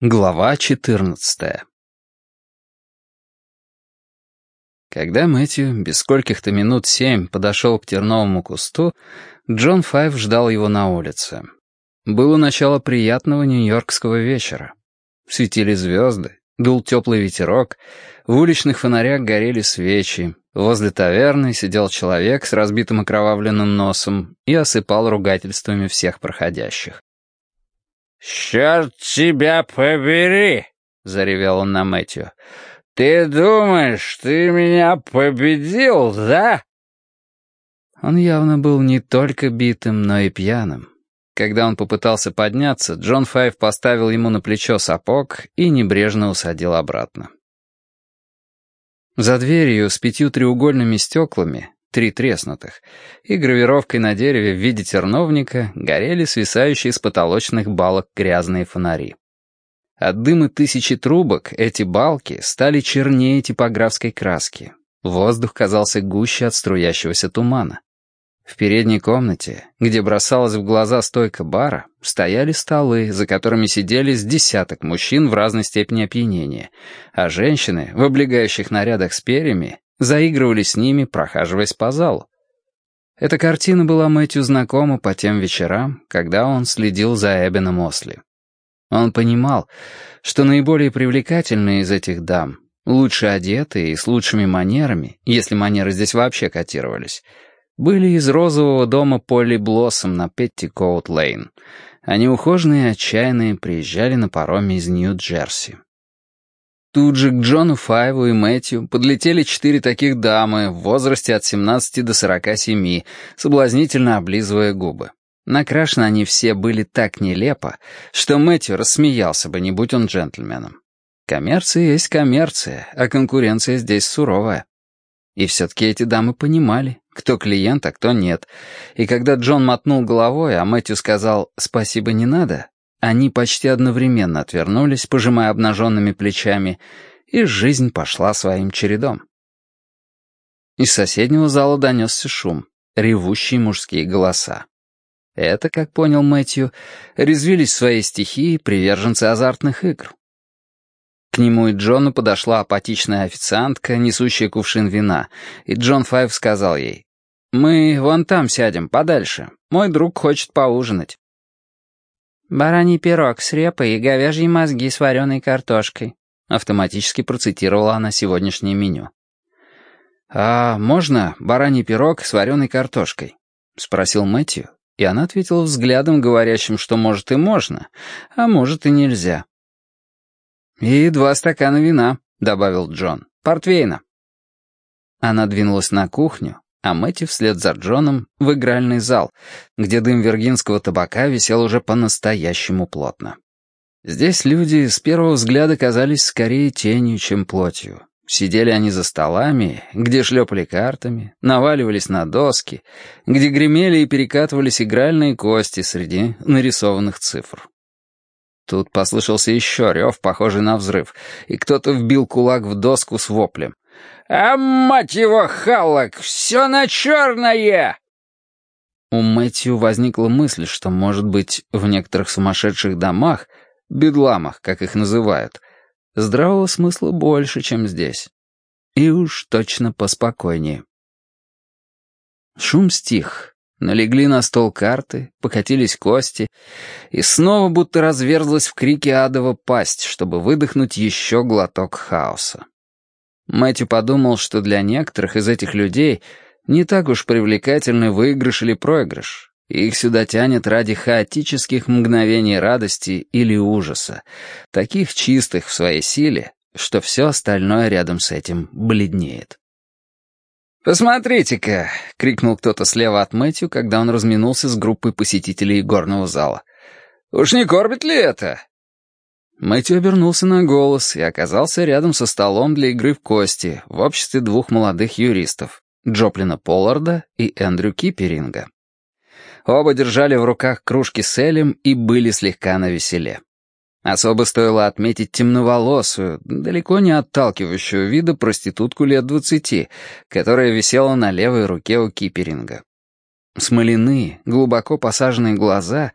Глава 14 Когда Мэтью без скольких-то минут семь подошел к терновому кусту, Джон Файв ждал его на улице. Было начало приятного нью-йоркского вечера. Светили звезды, дул теплый ветерок, в уличных фонарях горели свечи, возле таверны сидел человек с разбитым окровавленным носом и осыпал ругательствами всех проходящих. «Черт тебя побери!» — заревел он на Мэтью. «Ты думаешь, ты меня победил, да?» Он явно был не только битым, но и пьяным. Когда он попытался подняться, Джон Файв поставил ему на плечо сапог и небрежно усадил обратно. За дверью с пятью треугольными стеклами три треснутых, и гравировкой на дереве в виде терновника горели свисающие с потолочных балок грязные фонари. От дыма тысячи трубок эти балки стали чернее типографской краски. Воздух казался гуще от струящегося тумана. В передней комнате, где бросалась в глаза стойка бара, стояли столы, за которыми сидели с десяток мужчин в разной степени опьянения, а женщины, в облегающих нарядах с перьями, заигрывали с ними, прохаживаясь по залу. Эта картина была Мэтью знакома по тем вечерам, когда он следил за Эбеном Осли. Он понимал, что наиболее привлекательные из этих дам, лучше одетые и с лучшими манерами, если манеры здесь вообще котировались, были из розового дома Полли Блоссом на Петтикоут-Лейн. Они ухоженные и отчаянные приезжали на пароме из Нью-Джерси. Тут же к Джону Файву и Мэтью подлетели четыре таких дамы в возрасте от 17 до 47, соблазнительно облизывая губы. Накрашены они все были так нелепо, что Мэтью рассмеялся бы, не будь он джентльменом. Коммерция есть коммерция, а конкуренция здесь суровая. И все-таки эти дамы понимали, кто клиент, а кто нет. И когда Джон мотнул головой, а Мэтью сказал «спасибо, не надо», они почти одновременно отвернулись, пожимая обнаженными плечами, и жизнь пошла своим чередом. Из соседнего зала донесся шум, ревущие мужские голоса. Это, как понял Мэтью, резвились в своей стихии приверженцы азартных игр. К нему и Джону подошла апатичная официантка, несущая кувшин вина, и Джон Файв сказал ей, «Мы вон там сядем, подальше. Мой друг хочет поужинать». «Бараний пирог с репой и говяжьи мозги с вареной картошкой», автоматически процитировала она сегодняшнее меню. «А можно бараний пирог с вареной картошкой?» — спросил Мэтью, и она ответила взглядом, говорящим, что может и можно, а может и нельзя. «И два стакана вина», — добавил Джон, — «портвейна». Она двинулась на кухню, а Мэтти вслед за Джоном в игральный зал, где дым виргинского табака висел уже по-настоящему плотно. Здесь люди с первого взгляда казались скорее тенью, чем плотью. Сидели они за столами, где шлепали картами, наваливались на доски, где гремели и перекатывались игральные кости среди нарисованных цифр. Тут послышался еще рев, похожий на взрыв, и кто-то вбил кулак в доску с воплем. «А мать его, Халлок, все на черное!» У Мэтью возникла мысль, что, может быть, в некоторых сумасшедших домах, бедламах, как их называют, здравого смысла больше, чем здесь. И уж точно поспокойнее. Шум стих. Налегли на стол карты, покатились кости, и снова будто разверзлась в крике адова пасть, чтобы выдохнуть еще глоток хаоса. Мэтью подумал, что для некоторых из этих людей не так уж привлекательный выигрыш или проигрыш. Их сюда тянет ради хаотических мгновений радости или ужаса, таких чистых в своей силе, что все остальное рядом с этим бледнеет. «Посмотрите-ка!» — крикнул кто-то слева от Мэтью, когда он разминулся с группой посетителей горного зала. «Уж не кормит ли это?» Мэтью обернулся на голос и оказался рядом со столом для игры в кости в обществе двух молодых юристов — Джоплина Полларда и Эндрю Киперинга. Оба держали в руках кружки с элем и были слегка навеселе. Особо стоило отметить темноволосую, далеко не отталкивающую вида проститутку лет двадцати, которая висела на левой руке у Киперинга. Смоляные, глубоко посаженные глаза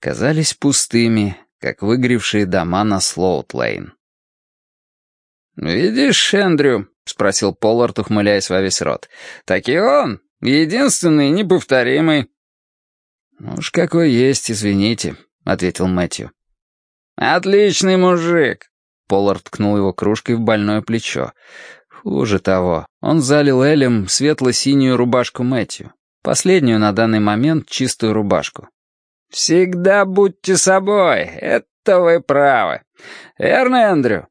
казались пустыми, как выгоревшие дома на Слоут-Лейн. «Видишь, Эндрю?» — спросил Поллард, ухмыляясь во весь рот. «Так и он, единственный, неповторимый». «Уж какой есть, извините», — ответил Мэтью. «Отличный мужик!» Поллард ткнул его кружкой в больное плечо. Хуже того, он залил Элем светло-синюю рубашку Мэтью. Последнюю на данный момент чистую рубашку. «Всегда будьте собой, это вы правы. Верно, Эндрю?»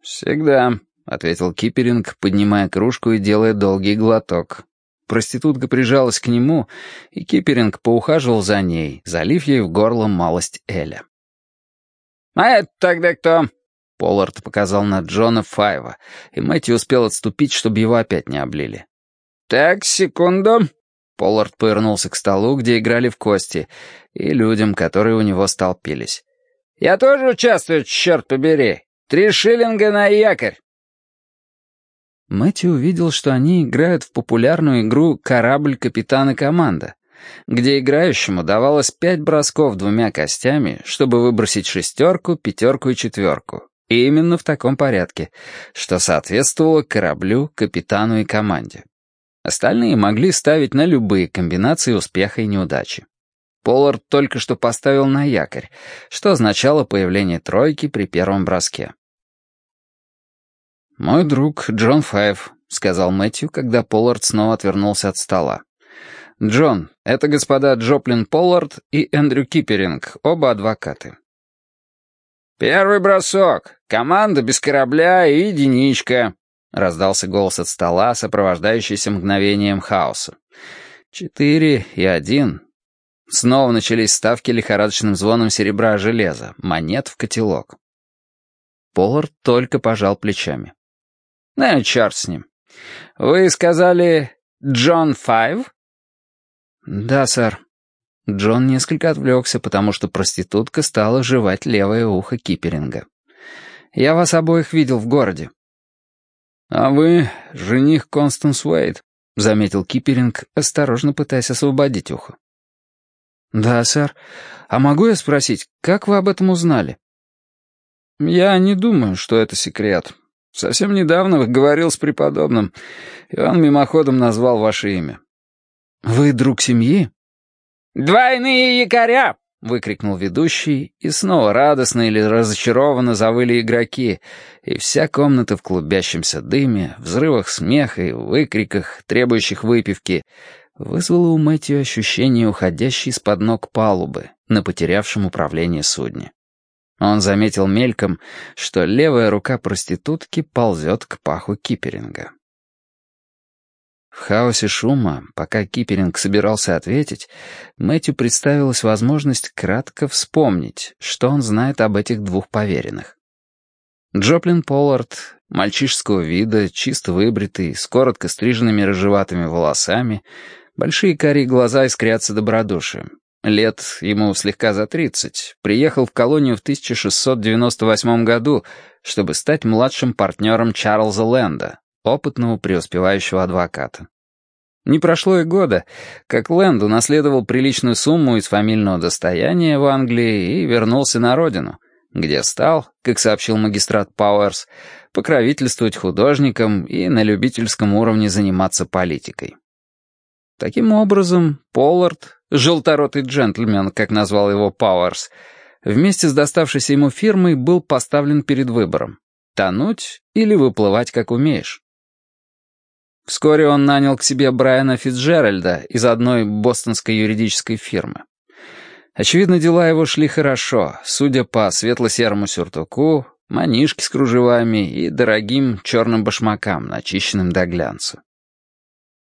«Всегда», — ответил Киперинг, поднимая кружку и делая долгий глоток. Проститутка прижалась к нему, и Киперинг поухаживал за ней, залив ей в горло малость Эля. «А это тогда кто?» Поллард показал на Джона Файва, и Мэтью успел отступить, чтобы его опять не облили. «Так, секунду». Поллард повернулся к столу, где играли в кости, и людям, которые у него столпились. «Я тоже участвую, черт побери. Три шиллинга на якорь». Мэтью увидел, что они играют в популярную игру «Корабль, капитан и команда», где играющему давалось пять бросков двумя костями, чтобы выбросить шестерку, пятерку и четверку. И именно в таком порядке, что соответствовало кораблю, капитану и команде. Остальные могли ставить на любые комбинации успеха и неудачи. Поллард только что поставил на якорь, что означало появление тройки при первом броске. «Мой друг Джон Файв», — сказал Мэтью, когда Поллард снова отвернулся от стола. «Джон, это господа Джоплин Поллард и Эндрю Киперинг, оба адвокаты. «Первый бросок! Команда без корабля и единичка!» — раздался голос от стола, сопровождающийся мгновением хаоса. «Четыре и один». Снова начались ставки лихорадочным звоном серебра железа, монет в котелок. Поллард только пожал плечами. «Ну, черт с ним. Вы сказали Джон Файв?» «Да, сэр», Джон несколько отвлекся, потому что проститутка стала жевать левое ухо Киперинга. «Я вас обоих видел в городе». «А вы жених Констанс Уэйд», — заметил Киперинг, осторожно пытаясь освободить ухо. «Да, сэр. А могу я спросить, как вы об этом узнали?» «Я не думаю, что это секрет. Совсем недавно говорил с преподобным, и он мимоходом назвал ваше имя». «Вы друг семьи?» «Двойные якоря!» — выкрикнул ведущий, и снова радостно или разочарованно завыли игроки, и вся комната в клубящемся дыме, взрывах смеха и выкриках, требующих выпивки, вызвала у Мэтью ощущение уходящей из-под ног палубы на потерявшем управление судне. Он заметил мельком, что левая рука проститутки ползет к паху киперинга. В хаосе шума, пока Киперинг собирался ответить, Мэтью представилась возможность кратко вспомнить, что он знает об этих двух поверенных. Джоплин Поллард, мальчишеского вида, чисто выбритый, с коротко стриженными рыжеватыми волосами, большие карие глаза искрятся добродушием. Лет ему слегка за тридцать, приехал в колонию в 1698 году, чтобы стать младшим партнером Чарльза Лэнда, опытного преуспевающего адвоката. Не прошло и года, как Лэнд унаследовал приличную сумму из фамильного достояния в Англии и вернулся на родину, где стал, как сообщил магистрат Пауэрс, покровительствовать художникам и на любительском уровне заниматься политикой. Таким образом, Поллард, желторотый джентльмен, как назвал его Пауэрс, вместе с доставшейся ему фирмой был поставлен перед выбором — тонуть или выплывать как умеешь. Вскоре он нанял к себе Брайана Фитцджеральда из одной бостонской юридической фирмы. Очевидно, дела его шли хорошо, судя по светло-серому сюртуку, манишке с кружевами и дорогим черным башмакам, начищенным до глянца.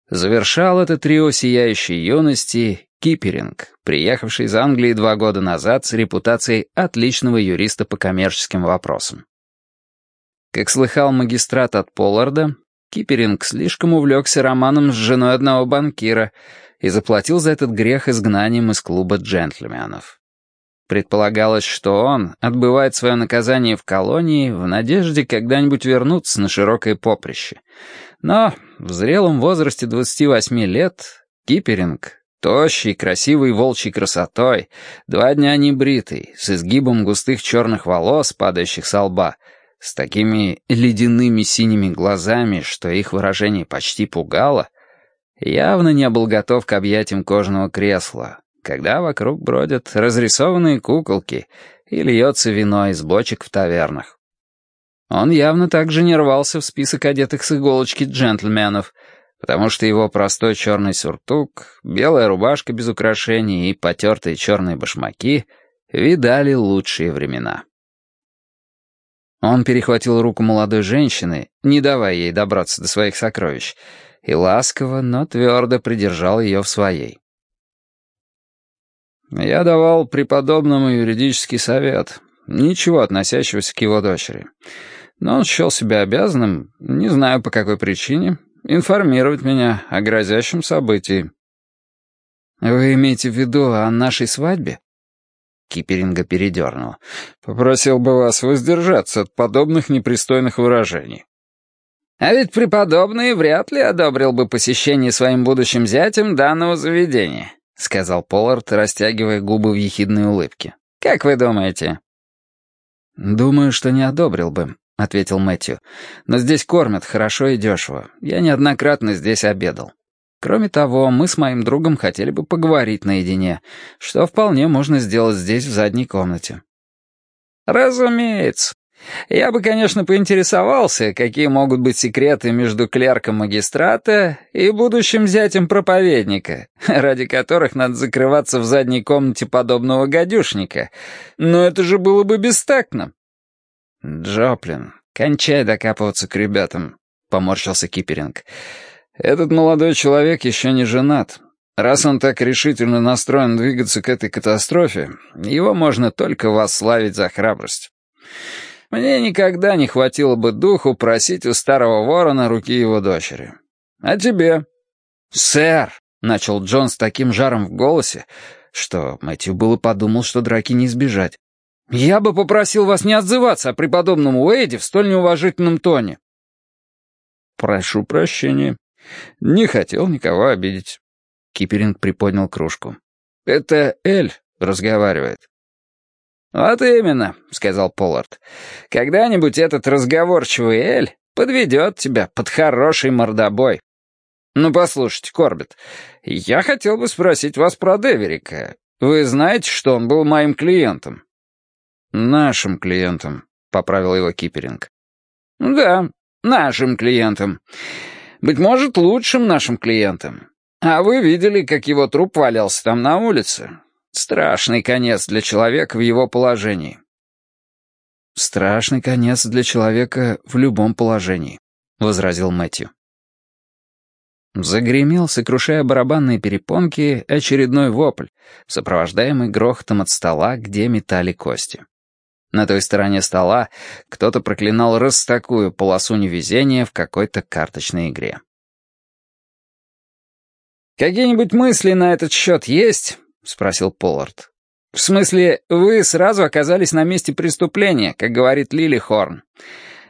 Завершал это трио сияющей юности Киперинг, приехавший из Англии два года назад с репутацией отличного юриста по коммерческим вопросам. Как слыхал магистрат от Полларда, Киперинг слишком увлекся романом с женой одного банкира и заплатил за этот грех изгнанием из клуба джентльменов. Предполагалось, что он отбывает свое наказание в колонии в надежде когда-нибудь вернуться на широкое поприще. Но в зрелом возрасте 28 лет Киперинг, Тощий, красивый волчий красотой, два дня не бритый, с изгибом густых черных волос, падающих со лба, с такими ледяными синими глазами, что их выражение почти пугало, явно не был готов к объятиям кожаного кресла, когда вокруг бродят разрисованные куколки и льется вино из бочек в тавернах. Он явно также не рвался в список одетых с иголочки джентльменов, потому что его простой черный сюртук, белая рубашка без украшений и потертые черные башмаки видали лучшие времена. Он перехватил руку молодой женщины, не давая ей добраться до своих сокровищ, и ласково, но твердо придержал ее в своей. Я давал преподобному юридический совет, ничего относящегося к его дочери. Но он счел себя обязанным, не знаю по какой причине, информировать меня о грозящем событии. «Вы имеете в виду о нашей свадьбе?» Киперинга передернул. «Попросил бы вас воздержаться от подобных непристойных выражений». «А ведь преподобный вряд ли одобрил бы посещение своим будущим зятем данного заведения», сказал Поллард, растягивая губы в ехидной улыбке. «Как вы думаете?» «Думаю, что не одобрил бы», — ответил Мэтью. «Но здесь кормят хорошо и дешево. Я неоднократно здесь обедал. Кроме того, мы с моим другом хотели бы поговорить наедине, что вполне можно сделать здесь, в задней комнате». «Разумеется. Я бы, конечно, поинтересовался, какие могут быть секреты между клерком магистрата и будущим зятем проповедника, ради которых надо закрываться в задней комнате подобного гадюшника. Но это же было бы бестактно». «Джоплин, кончай докапываться к ребятам», — поморщился Киперинг. «Этот молодой человек еще не женат. Раз он так решительно настроен двигаться к этой катастрофе, его можно только восславить за храбрость. Мне никогда не хватило бы духу просить у старого ворона руки его дочери. А тебе?» «Сэр!» — начал Джон с таким жаром в голосе, что Мэтью было подумал, что драки не избежать. «Я бы попросил вас не отзываться о преподобном Уэйде в столь неуважительном тоне». «Прошу прощения. Не хотел никого обидеть». Киперинг приподнял кружку. «Это Эль разговаривает». «Вот именно», — сказал Поллард. «Когда-нибудь этот разговорчивый Эль подведет тебя под хороший мордобой. Ну, послушайте, Корбет, я хотел бы спросить вас про Деверика. Вы знаете, что он был моим клиентом?» «Нашим клиентам», — поправил его Киперинг. «Да, нашим клиентам. Быть может, лучшим нашим клиентам. А вы видели, как его труп валялся там на улице? Страшный конец для человека в его положении». «Страшный конец для человека в любом положении», — возразил Мэтью. Загремел, сокрушая барабанные перепонки, очередной вопль, сопровождаемый грохотом от стола, где метали кости. На той стороне стола кто-то проклинал раз такую полосу невезения в какой-то карточной игре. «Какие-нибудь мысли на этот счет есть?» — спросил Поллард. «В смысле, вы сразу оказались на месте преступления, как говорит Лили Хорн.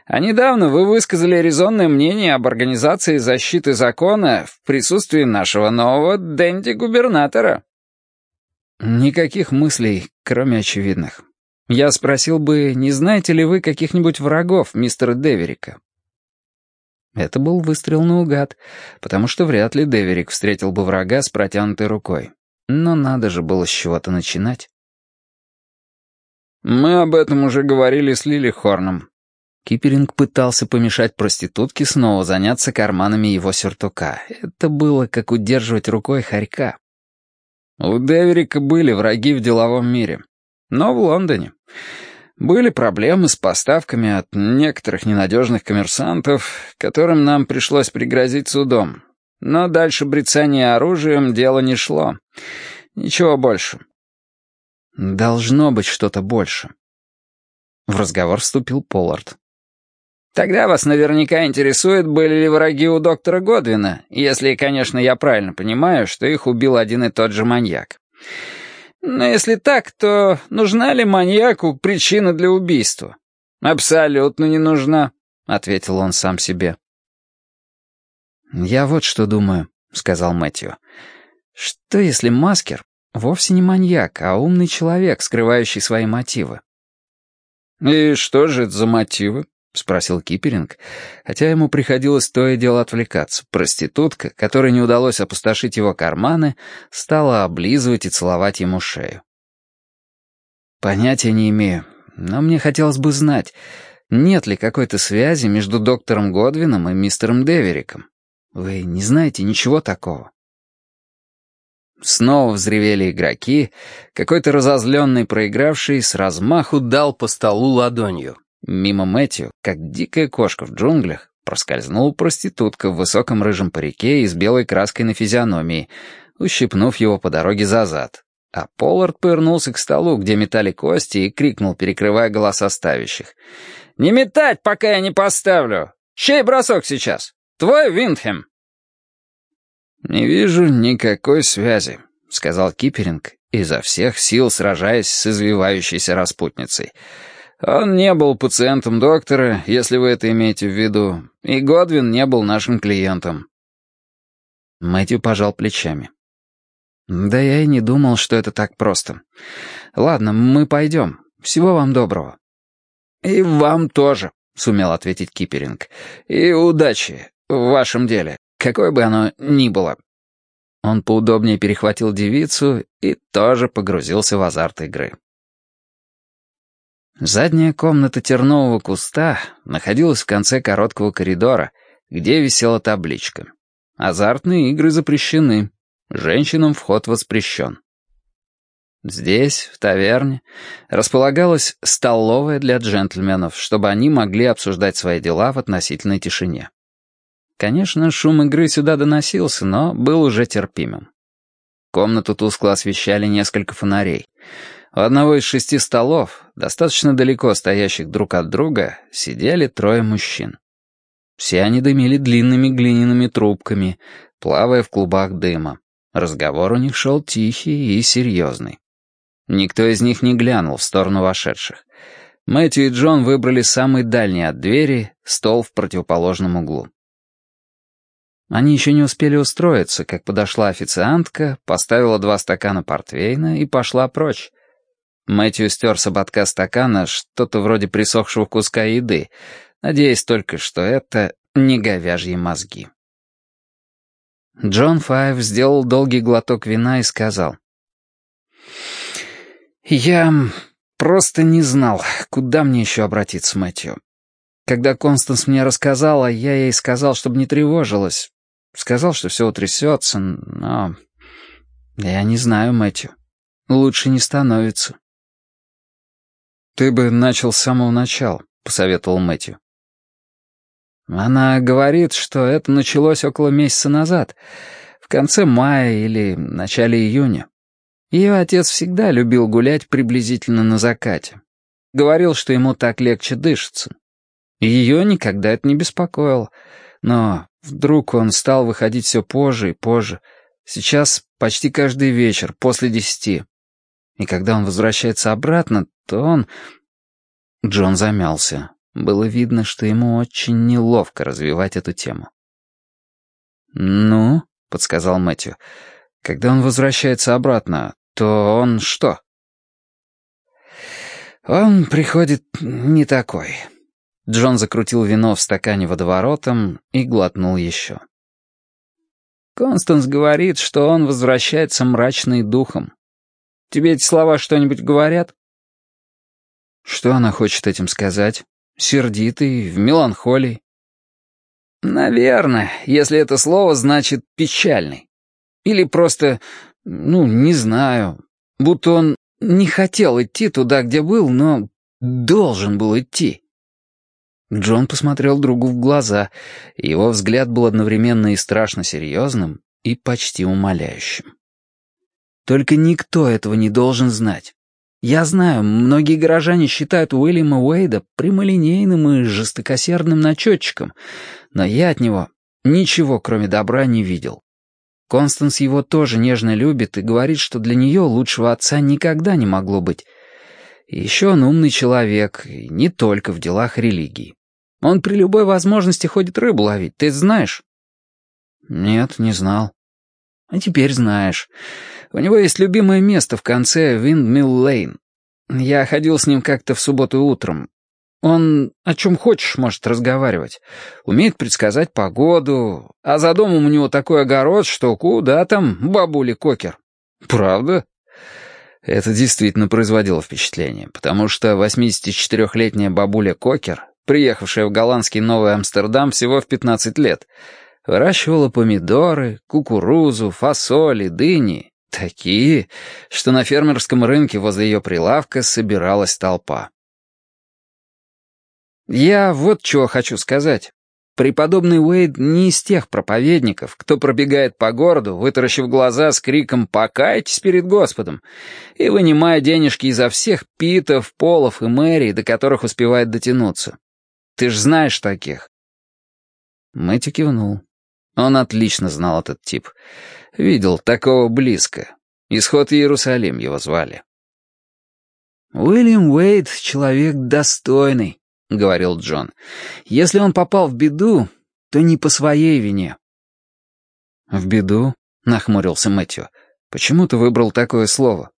А недавно вы высказали резонное мнение об организации защиты закона в присутствии нашего нового Дэнди-губернатора». «Никаких мыслей, кроме очевидных. Я спросил бы, не знаете ли вы каких-нибудь врагов мистера Деверика? Это был выстрел наугад, потому что вряд ли Деверик встретил бы врага с протянутой рукой. Но надо же было с чего-то начинать. «Мы об этом уже говорили с Лили Хорном». Киперинг пытался помешать проститутке снова заняться карманами его сюртука. Это было как удерживать рукой хорька. У Деверика были враги в деловом мире. Но в Лондоне. Были проблемы с поставками от некоторых ненадежных коммерсантов, которым нам пришлось пригрозить судом. Но дальше брецания оружием дело не шло. Ничего больше. Должно быть что-то больше. В разговор вступил Поллард. Тогда вас наверняка интересует, были ли враги у доктора Годвина, если, конечно, я правильно понимаю, что их убил один и тот же маньяк. Но если так, то нужна ли маньяку причина для убийства? Абсолютно не нужна, ответил он сам себе. «Я вот что думаю», — сказал Мэтью. Что если Маскер вовсе не маньяк, а умный человек, скрывающий свои мотивы? «И что же это за мотивы?» — спросил Киперинг, хотя ему приходилось то и дело отвлекаться. Проститутка, которой не удалось опустошить его карманы, стала облизывать и целовать ему шею. «Понятия не имею, но мне хотелось бы знать, нет ли какой-то связи между доктором Годвином и мистером Девериком. Вы не знаете ничего такого?» Снова взревели игроки. Какой-то разозленный проигравший с размаху дал по столу ладонью. Мимо Мэтью, как дикая кошка в джунглях, проскользнула проститутка в высоком рыжем парике и с белой краской на физиономии, ущипнув его по дороге за зад. А Поллард повернулся к столу, где метали кости, и крикнул, перекрывая голоса ставящих. «Не метать, пока я не поставлю! Чей бросок сейчас? Твой, Виндхем?» «Не вижу никакой связи», — сказал Киперинг, изо всех сил сражаясь с извивающейся распутницей. «Он не был пациентом доктора, если вы это имеете в виду, и Годвин не был нашим клиентом». Мэтью пожал плечами. «Да я и не думал, что это так просто. Ладно, мы пойдем. Всего вам доброго». «И вам тоже», — сумел ответить Киперинг. «И удачи в вашем деле, какое бы оно ни было». Он поудобнее перехватил девицу и тоже погрузился в азарт игры. Задняя комната тернового куста находилась в конце короткого коридора, где висела табличка. Азартные игры запрещены. Женщинам вход воспрещен. Здесь, в таверне, располагалась столовая для джентльменов, чтобы они могли обсуждать свои дела в относительной тишине. Конечно, шум игры сюда доносился, но был уже терпимым. Комнату тускло освещали несколько фонарей. У одного из шести столов, достаточно далеко стоящих друг от друга, сидели трое мужчин. Все они дымили длинными глиняными трубками, плавая в клубах дыма. Разговор у них шел тихий и серьезный. Никто из них не глянул в сторону вошедших. Мэтью и Джон выбрали самый дальний от двери, стол в противоположном углу. Они еще не успели устроиться, как подошла официантка, поставила два стакана портвейна и пошла прочь. Мэтью стер с ободка стакана что-то вроде присохшего куска еды, надеясь только, что это не говяжьи мозги. Джон Файв сделал долгий глоток вина и сказал. «Я просто не знал, куда мне еще обратиться, Мэтью. Когда Констанс мне рассказала, я ей сказал, чтобы не тревожилась, Сказал, что все утрясется, но... Я не знаю, Мэтью. Лучше не становится. «Ты бы начал с самого начала», — посоветовал Мэтью. Она говорит, что это началось около месяца назад, в конце мая или начале июня. Ее отец всегда любил гулять приблизительно на закате. Говорил, что ему так легче дышится. Ее никогда это не беспокоило. Но вдруг он стал выходить все позже и позже. Сейчас почти каждый вечер, после десяти. И когда он возвращается обратно, то он... Джон замялся. Было видно, что ему очень неловко развивать эту тему. «Ну?» — подсказал Мэтью. «Когда он возвращается обратно, то он что?» «Он приходит не такой». Джон закрутил вино в стакане водоворотом и глотнул еще. Констанс говорит, что он возвращается мрачный духом. Тебе эти слова что-нибудь говорят? Что она хочет этим сказать? Сердитый, в меланхолии? Наверное, если это слово значит «печальный». Или просто, ну, не знаю, будто он не хотел идти туда, где был, но должен был идти. Джон посмотрел другу в глаза, и его взгляд был одновременно и страшно серьезным, и почти умоляющим. «Только никто этого не должен знать. Я знаю, многие горожане считают Уильяма Уэйда прямолинейным и жестокосердным начетчиком, но я от него ничего, кроме добра, не видел. Констанс его тоже нежно любит и говорит, что для нее лучшего отца никогда не могло быть. И еще он умный человек, и не только в делах религии. Он при любой возможности ходит рыбу ловить, ты знаешь?» «Нет, не знал». А теперь знаешь. У него есть любимое место в конце Виндмилл Лейн. Я ходил с ним как-то в субботу утром. Он о чем хочешь может разговаривать. Умеет предсказать погоду. А за домом у него такой огород, что куда там бабули Кокер. Правда? Это действительно производило впечатление, потому что 84-летняя бабуля Кокер, приехавшая в голландский Новый Амстердам всего в 15 лет, выращивала помидоры, кукурузу, фасоли, дыни, такие, что на фермерском рынке возле ее прилавка собиралась толпа. Я вот чего хочу сказать. Преподобный Уэйд не из тех проповедников, кто пробегает по городу, вытаращив глаза с криком «Покайтесь перед Господом!» и вынимая денежки изо всех питов, полов и мэрий, до которых успевает дотянуться. Ты ж знаешь таких. Мэтью кивнул. Он отлично знал этот тип. Видел такого близко. Исход Иерусалим его звали. Уильям Уэйд — человек достойный, — говорил Джон. «Если он попал в беду, то не по своей вине». «В беду?» — нахмурился Мэтью. «Почему ты выбрал такое слово?»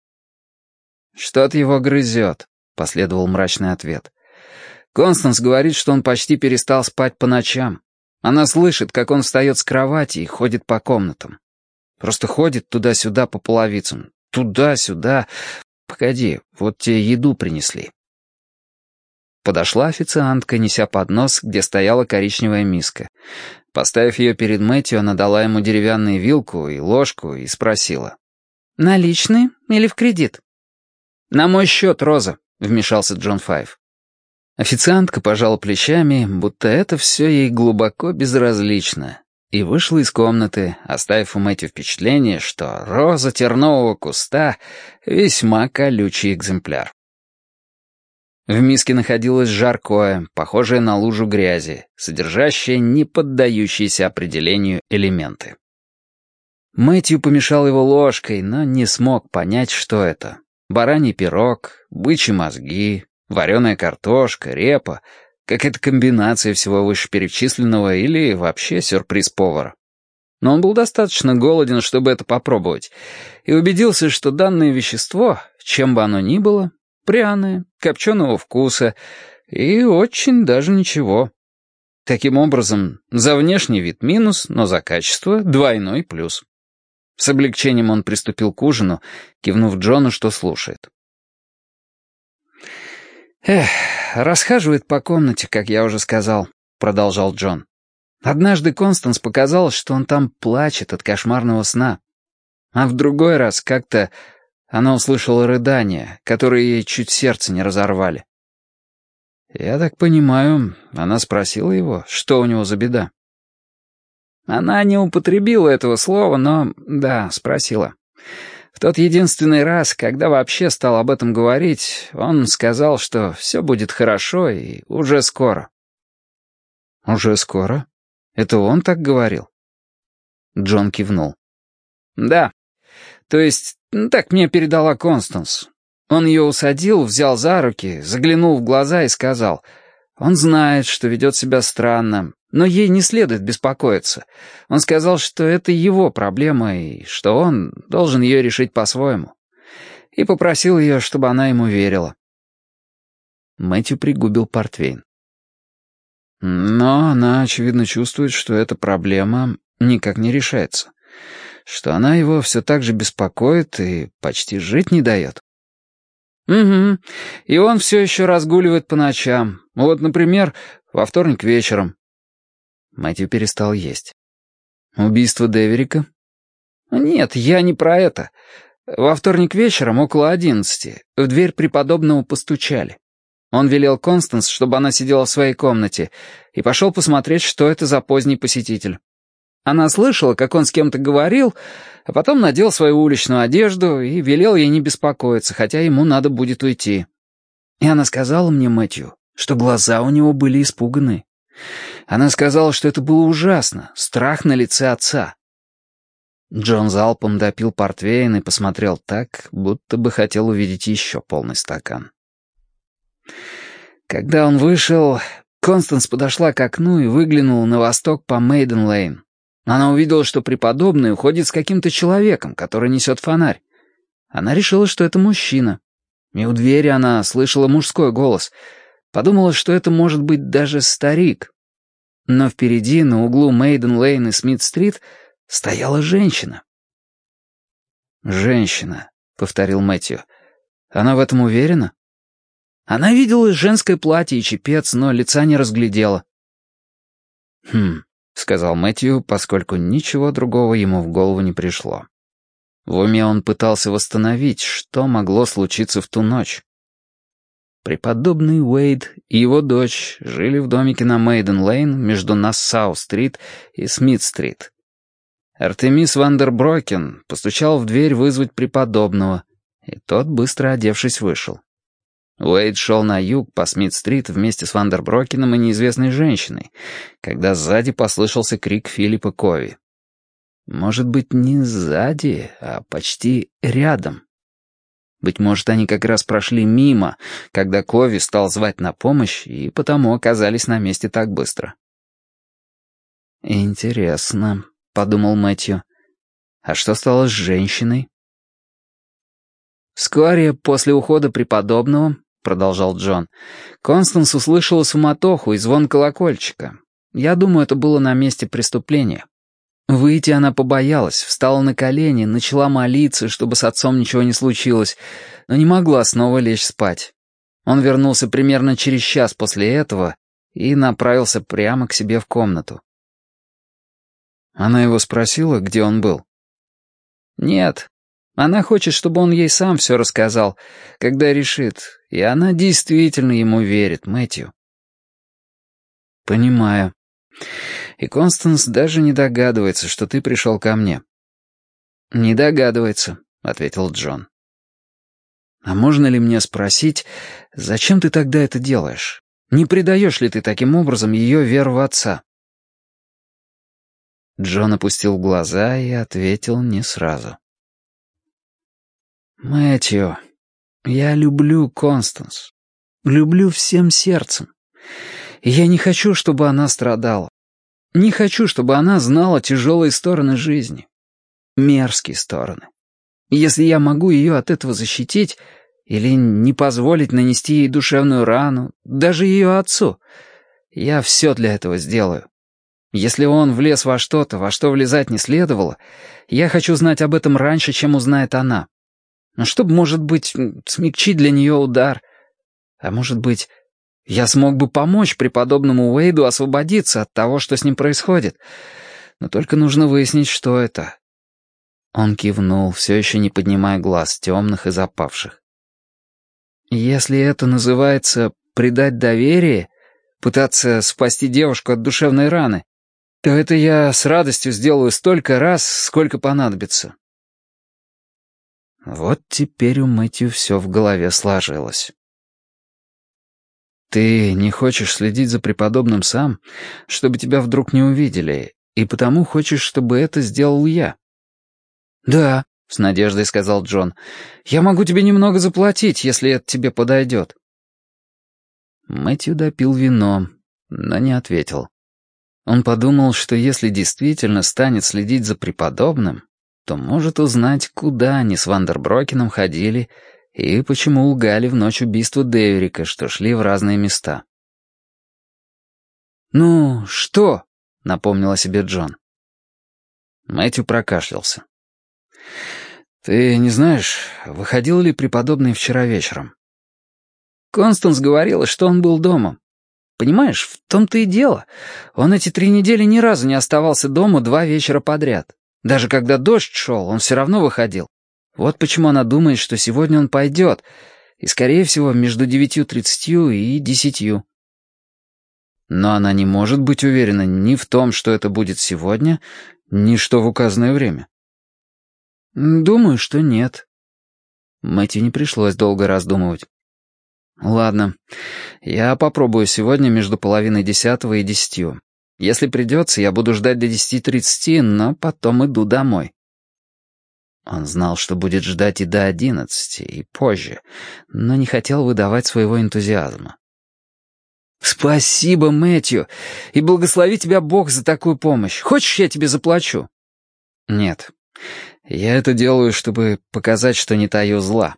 «Что-то его грызет», — последовал мрачный ответ. «Констанс говорит, что он почти перестал спать по ночам. Она слышит, как он встает с кровати и ходит по комнатам. Просто ходит туда-сюда по половицам. Туда-сюда. Погоди, вот тебе еду принесли». Подошла официантка, неся поднос, где стояла коричневая миска. Поставив ее перед Мэтью, она дала ему деревянную вилку и ложку и спросила. «Наличные или в кредит?» «На мой счет, Роза», — вмешался Джон Файв. Официантка пожала плечами, будто это все ей глубоко безразлично, и вышла из комнаты, оставив у Мэтью впечатление, что роза тернового куста — весьма колючий экземпляр. В миске находилось жаркое, похожее на лужу грязи, содержащее неподдающиеся определению элементы. Мэтью помешал его ложкой, но не смог понять, что это. Бараний пирог, бычьи мозги, вареная картошка, репа, какая-то комбинация всего вышеперечисленного или вообще сюрприз повара. Но он был достаточно голоден, чтобы это попробовать, и убедился, что данное вещество, чем бы оно ни было, пряное, копченого вкуса и очень даже ничего. Таким образом, за внешний вид минус, но за качество двойной плюс. С облегчением он приступил к ужину, кивнув Джону, что слушает. «Эх, расхаживает по комнате, как я уже сказал», — продолжал Джон. «Однажды Констанс показалось, что он там плачет от кошмарного сна. А в другой раз как-то она услышала рыдания, которые ей чуть сердце не разорвали. «Я так понимаю, она спросила его, что у него за беда?» Она не употребила этого слова, но, да, спросила. В тот единственный раз, когда вообще стал об этом говорить, он сказал, что все будет хорошо и уже скоро. «Уже скоро? Это он так говорил?» Джон кивнул. «Да. То есть ну, так мне передала Констанс. Он ее усадил, взял за руки, заглянул в глаза и сказал, «Он знает, что ведет себя странно, но ей не следует беспокоиться. Он сказал, что это его проблема и что он должен ее решить по-своему. И попросил ее, чтобы она ему верила». Мэтью пригубил портвейн. Но она, очевидно, чувствует, что эта проблема никак не решается что она его все так же беспокоит и почти жить не дает. «Угу. И он все еще разгуливает по ночам. Вот, например, во вторник вечером». Мэтью перестал есть. «Убийство Деверика?» «Нет, я не про это. Во вторник вечером, около одиннадцати, в дверь преподобного постучали. Он велел Констанс, чтобы она сидела в своей комнате, и пошел посмотреть, что это за поздний посетитель. Она слышала, как он с кем-то говорил, а потом надел свою уличную одежду и велел ей не беспокоиться, хотя ему надо будет уйти. И она сказала мне, Мэтью, что глаза у него были испуганы. Она сказала, что это было ужасно, страх на лице отца. Джон залпом допил портвейн и посмотрел так, будто бы хотел увидеть еще полный стакан. Когда он вышел, Констанс подошла к окну и выглянула на восток по Мейден-Лейн. Она увидела, что преподобный уходит с каким-то человеком, который несет фонарь. Она решила, что это мужчина. И у двери она слышала мужской голос. Подумала, что это может быть даже старик. Но впереди, на углу Мейден-Лейн и Смит-стрит, стояла женщина. «Женщина», — повторил Мэтью. «Она в этом уверена?» Она видела женское платье и чепец, но лица не разглядела. «Хм», — сказал Мэтью, поскольку ничего другого ему в голову не пришло. В уме он пытался восстановить, что могло случиться в ту ночь. Преподобный Уэйд и его дочь жили в домике на Мейден-Лейн между Нассау-стрит и Смит-стрит. Артемис Вандерброкен постучал в дверь вызвать преподобного, и тот, быстро одевшись, вышел. Уэйд шел на юг по Смит-стрит вместе с Вандерброкеном и неизвестной женщиной, когда сзади послышался крик Филиппа Кови. Может быть, не сзади, а почти рядом. Быть может, они как раз прошли мимо, когда Кови стал звать на помощь, и потому оказались на месте так быстро. «Интересно», — подумал Мэтью. «А что стало с женщиной?» Вскоре после ухода преподобного — продолжал Джон. «Констанс услышала суматоху и звон колокольчика. Я думаю, это было на месте преступления. Выйти она побоялась, встала на колени, начала молиться, чтобы с отцом ничего не случилось, но не могла снова лечь спать. Он вернулся примерно через час после этого и направился прямо к себе в комнату. Она его спросила, где он был. «Нет, она хочет, чтобы он ей сам все рассказал, когда решит. И она действительно ему верит, Мэтью. Понимаю. И Констанс даже не догадывается, что ты пришел ко мне. Не догадывается, ответил Джон. А можно ли мне спросить, зачем ты тогда это делаешь? Не предаешь ли ты таким образом ее веру в отца? Джон опустил глаза и ответил не сразу. «Мэтью, я люблю Констанс. Люблю всем сердцем. Я не хочу, чтобы она страдала. Не хочу, чтобы она знала тяжелые стороны жизни. Мерзкие стороны. Если я могу ее от этого защитить или не позволить нанести ей душевную рану, даже ее отцу, я все для этого сделаю. Если он влез во что-то, во что влезать не следовало, я хочу знать об этом раньше, чем узнает она. Чтобы, может быть, смягчить для нее удар. А может быть, я смог бы помочь преподобному Уэйду освободиться от того, что с ним происходит. Но только нужно выяснить, что это. Он кивнул, все еще не поднимая глаз, темных и запавших. Если это называется «предать доверие», пытаться спасти девушку от душевной раны, то это я с радостью сделаю столько раз, сколько понадобится. Вот теперь у Мэтью все в голове сложилось. «Ты не хочешь следить за преподобным сам, чтобы тебя вдруг не увидели, и потому хочешь, чтобы это сделал я?» «Да», — с надеждой сказал Джон, — «я могу тебе немного заплатить, если это тебе подойдет». Мэтью допил вино, но не ответил. Он подумал, что если действительно станет следить за преподобным, то может узнать, куда они с Вандерброкеном ходили и почему лгали в ночь убийства Деверика, что шли в разные места. «Ну, что?» — напомнил о себе Джон. Мэтью прокашлялся. «Ты не знаешь, выходил ли преподобный вчера вечером?» Констанс говорила, что он был дома. Понимаешь, в том-то и дело. Он эти три недели ни разу не оставался дома два вечера подряд. Даже когда дождь шел, он все равно выходил. Вот почему она думает, что сегодня он пойдет, и, скорее всего, между девятью тридцатью и десятью. Но она не может быть уверена ни в том, что это будет сегодня, ни что в указанное время. Думаю, что нет. Мэтью не пришлось долго раздумывать. Ладно, я попробую сегодня между половиной десятого и десятью. Если придется, я буду ждать до 10.30, но потом иду домой». Он знал, что будет ждать и до одиннадцати, и позже, но не хотел выдавать своего энтузиазма. «С «Спасибо, Мэтью, и благослови тебя Бог за такую помощь. Хочешь, я тебе заплачу?» «Нет, я это делаю, чтобы показать, что не таю зла».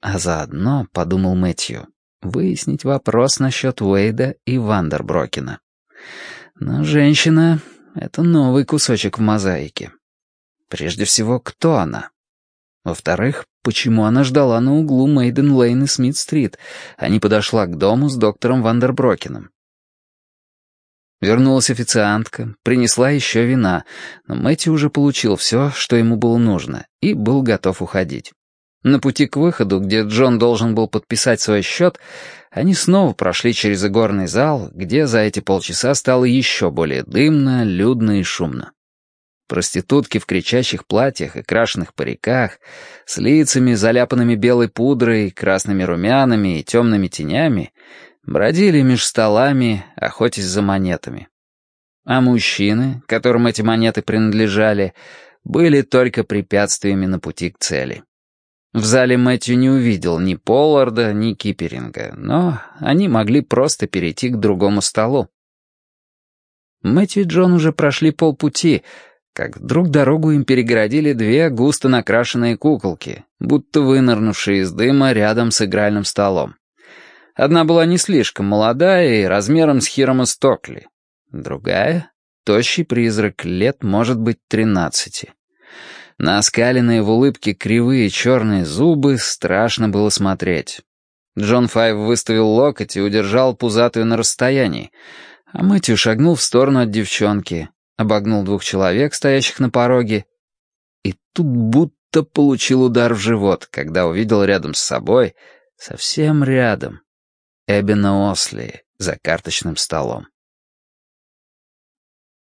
А заодно, — подумал Мэтью, — выяснить вопрос насчет Уэйда и Вандерброкена. Но женщина — это новый кусочек в мозаике. Прежде всего, кто она? Во-вторых, почему она ждала на углу Мейден-Лейн и Смит-стрит, а не подошла к дому с доктором Вандерброкеном? Вернулась официантка, принесла еще вина, но Мэтью уже получил все, что ему было нужно, и был готов уходить. На пути к выходу, где Джон должен был подписать свой счет, они снова прошли через игорный зал, где за эти полчаса стало еще более дымно, людно и шумно. Проститутки в кричащих платьях и крашеных париках, с лицами, заляпанными белой пудрой, красными румянами и темными тенями, бродили меж столами, охотясь за монетами. А мужчины, которым эти монеты принадлежали, были только препятствиями на пути к цели. В зале Мэтью не увидел ни Полларда, ни Киперинга, но они могли просто перейти к другому столу. Мэтью и Джон уже прошли полпути, как вдруг дорогу им перегородили две густо накрашенные куколки, будто вынырнувшие из дыма рядом с игральным столом. Одна была не слишком молодая и размером с Хирома Стокли. Другая — тощий призрак, лет, может быть, тринадцати. На оскаленные в улыбке кривые черные зубы страшно было смотреть. Джон Файв выставил локоть и удержал пузатую на расстоянии, а Мэтью шагнул в сторону от девчонки, обогнул двух человек, стоящих на пороге, и тут будто получил удар в живот, когда увидел рядом с собой, совсем рядом, Эббина Осли за карточным столом.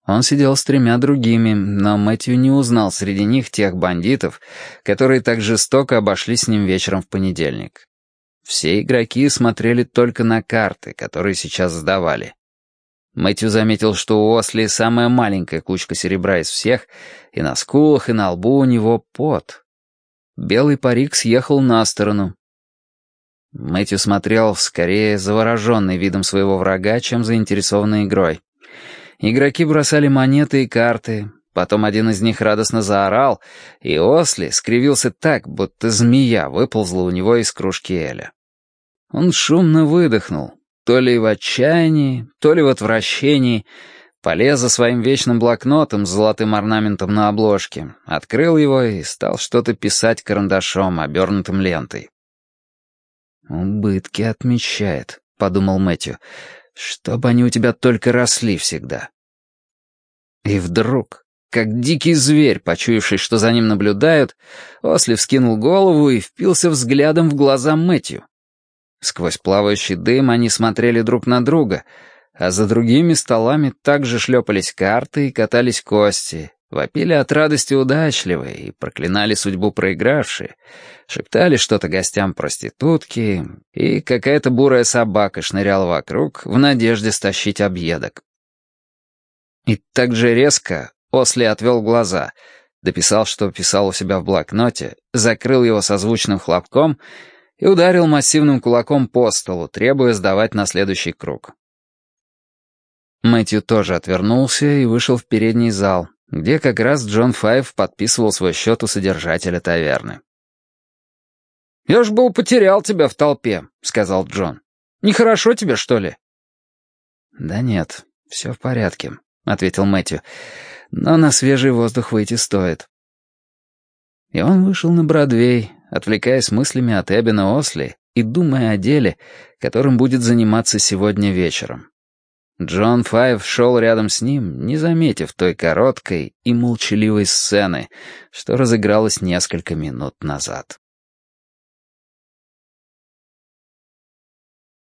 Он сидел с тремя другими, но Мэтью не узнал среди них тех бандитов, которые так жестоко обошлись с ним вечером в понедельник. Все игроки смотрели только на карты, которые сейчас сдавали. Мэтью заметил, что у Осли самая маленькая кучка серебра из всех, и на скулах, и на лбу у него пот. Белый парик съехал на сторону. Мэтью смотрел скорее завороженный видом своего врага, чем заинтересованный игрой. Игроки бросали монеты и карты, потом один из них радостно заорал, и Осли скривился так, будто змея выползла у него из кружки Эля. Он шумно выдохнул, то ли в отчаянии, то ли в отвращении, полез за своим вечным блокнотом с золотым орнаментом на обложке, открыл его и стал что-то писать карандашом, обернутым лентой. «Убытки отмечает», — подумал Мэтью, чтобы они у тебя только росли всегда. И вдруг, как дикий зверь, почуявший, что за ним наблюдают, Осли вскинул голову и впился взглядом в глаза Мэтью. Сквозь плавающий дым они смотрели друг на друга, а за другими столами также шлепались карты и катались кости, Вопили от радости удачливые и проклинали судьбу проигравшие, шептали что-то гостям проститутки, и какая-то бурая собака шныряла вокруг в надежде стащить объедок. И так же резко Осли отвел глаза, дописал, что писал у себя в блокноте, закрыл его созвучным хлопком и ударил массивным кулаком по столу, требуя сдавать на следующий круг. Мэтью тоже отвернулся и вышел в передний зал, где как раз Джон Файв подписывал свой счет у содержателя таверны. «Я ж был потерял тебя в толпе», — сказал Джон. «Нехорошо тебе, что ли?» «Да нет, все в порядке», — ответил Мэтью. «Но на свежий воздух выйти стоит». И он вышел на Бродвей, отвлекаясь мыслями от Эббина Осли и думая о деле, которым будет заниматься сегодня вечером. Джон Файв шел рядом с ним, не заметив той короткой и молчаливой сцены, что разыгралась несколько минут назад.